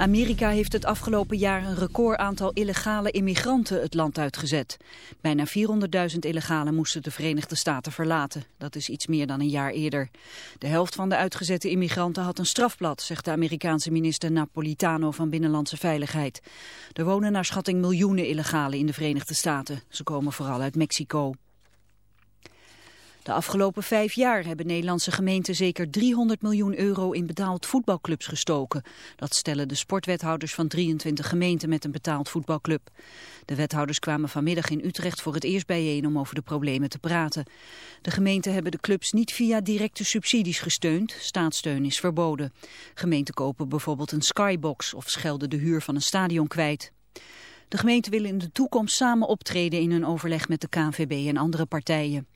Amerika heeft het afgelopen jaar een record aantal illegale immigranten het land uitgezet. Bijna 400.000 illegalen moesten de Verenigde Staten verlaten. Dat is iets meer dan een jaar eerder. De helft van de uitgezette immigranten had een strafblad, zegt de Amerikaanse minister Napolitano van Binnenlandse Veiligheid. Er wonen naar schatting miljoenen illegalen in de Verenigde Staten. Ze komen vooral uit Mexico. De afgelopen vijf jaar hebben Nederlandse gemeenten zeker 300 miljoen euro in betaald voetbalclubs gestoken. Dat stellen de sportwethouders van 23 gemeenten met een betaald voetbalclub. De wethouders kwamen vanmiddag in Utrecht voor het eerst bijeen om over de problemen te praten. De gemeenten hebben de clubs niet via directe subsidies gesteund. Staatssteun is verboden. Gemeenten kopen bijvoorbeeld een skybox of schelden de huur van een stadion kwijt. De gemeenten willen in de toekomst samen optreden in hun overleg met de KNVB en andere partijen.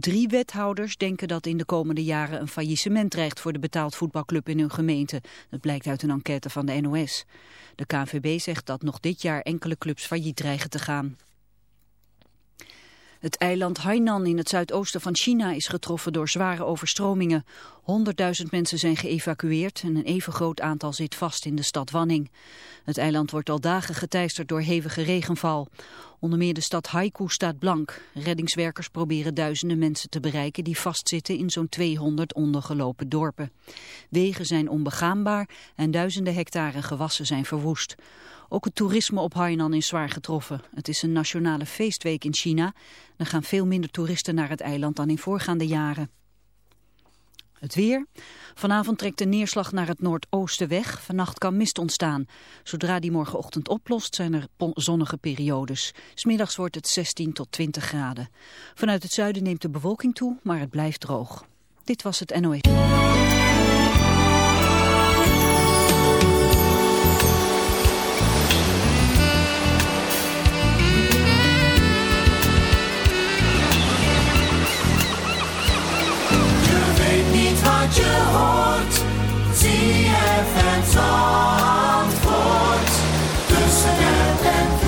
Drie wethouders denken dat in de komende jaren een faillissement dreigt voor de betaald voetbalclub in hun gemeente. Dat blijkt uit een enquête van de NOS. De KNVB zegt dat nog dit jaar enkele clubs failliet dreigen te gaan. Het eiland Hainan in het zuidoosten van China is getroffen door zware overstromingen. 100.000 mensen zijn geëvacueerd en een even groot aantal zit vast in de stad Wanning. Het eiland wordt al dagen geteisterd door hevige regenval. Onder meer de stad Haikou staat blank. Reddingswerkers proberen duizenden mensen te bereiken die vastzitten in zo'n 200 ondergelopen dorpen. Wegen zijn onbegaanbaar en duizenden hectare gewassen zijn verwoest. Ook het toerisme op Hainan is zwaar getroffen. Het is een nationale feestweek in China. Er gaan veel minder toeristen naar het eiland dan in voorgaande jaren. Het weer. Vanavond trekt de neerslag naar het noordoosten weg. Vannacht kan mist ontstaan. Zodra die morgenochtend oplost zijn er zonnige periodes. Smiddags wordt het 16 tot 20 graden. Vanuit het zuiden neemt de bewolking toe, maar het blijft droog. Dit was het NOS. zie je het antwoord tussen de en.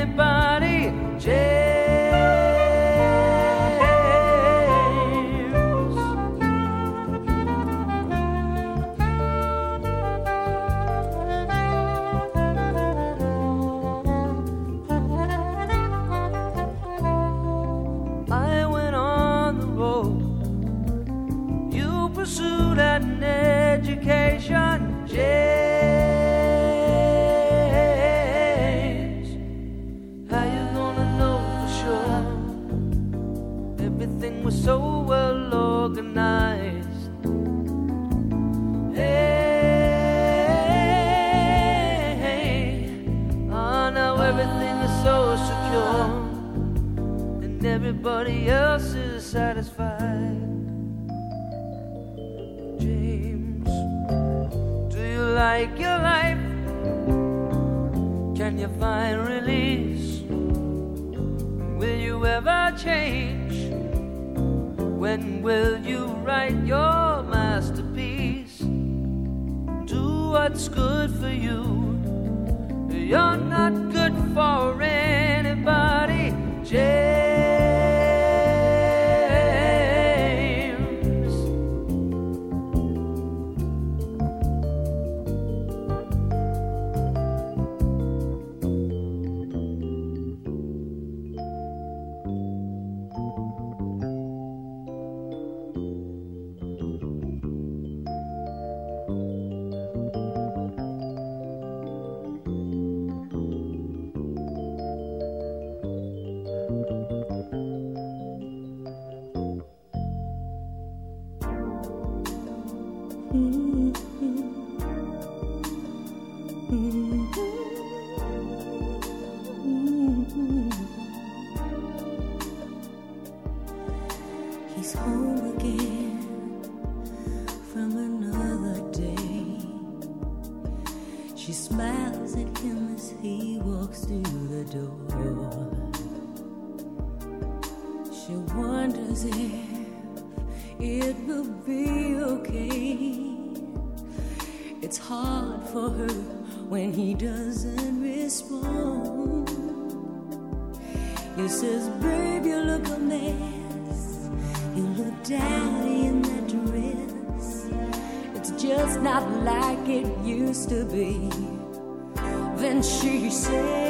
anybody, James. Says, Babe, you look a mess. It's not like it used to be. Then she says,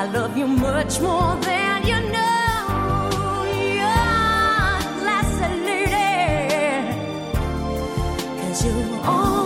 I love you much more than you know. You're a. Cause you're all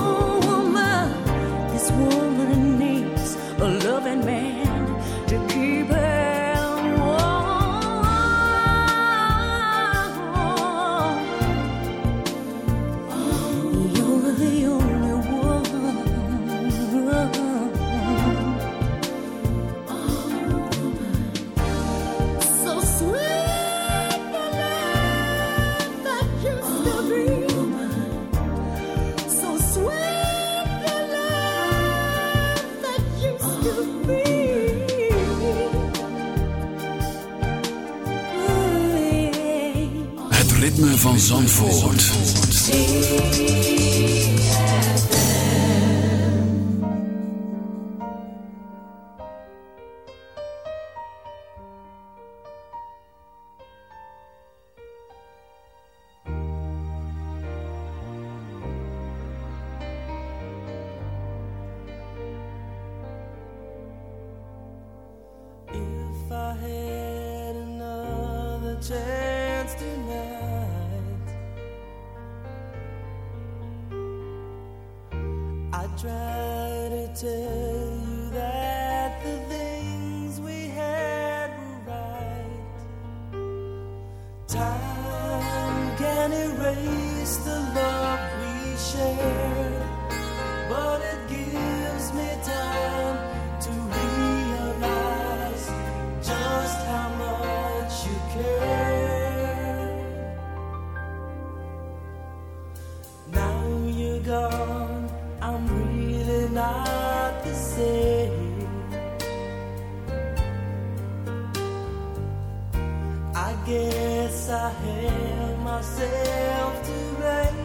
guess I held myself to blame.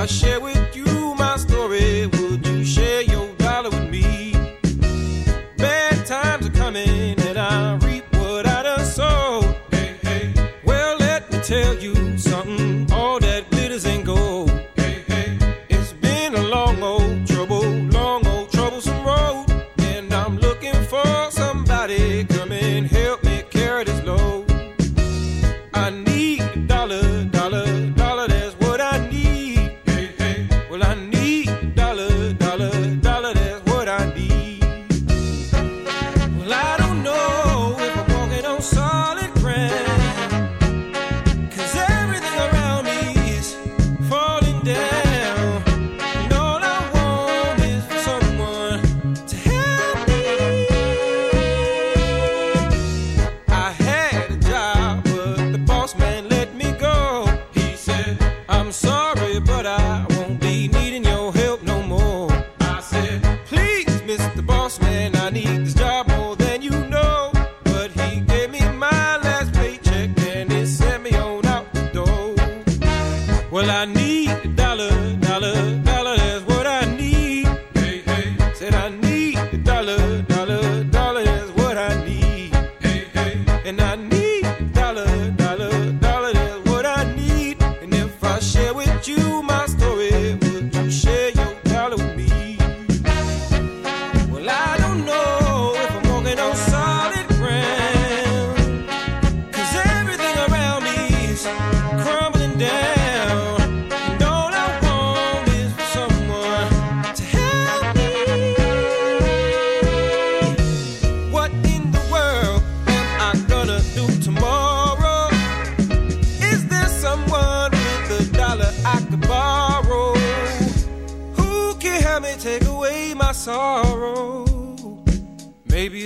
I share with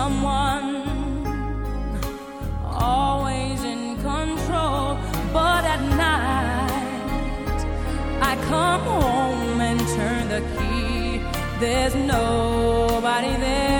someone always in control. But at night, I come home and turn the key. There's nobody there.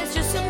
There's just some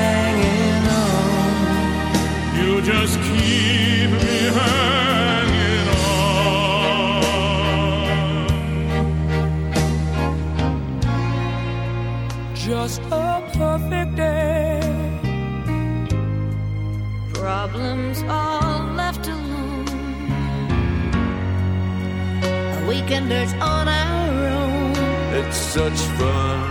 just keep me hanging on. Just a perfect day. Problems all left alone. A weekenders on our own. It's such fun.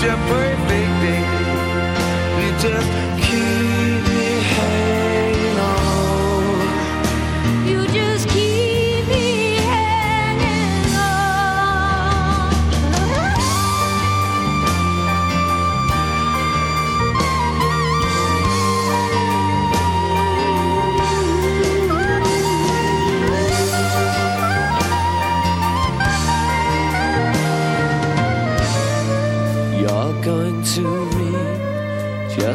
Such perfect day. You just keep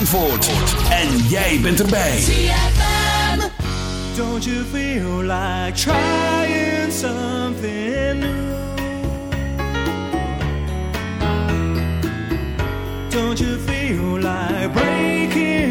Zandvoort. En jij bent erbij. Don't you feel like trying something new? Don't you feel like breaking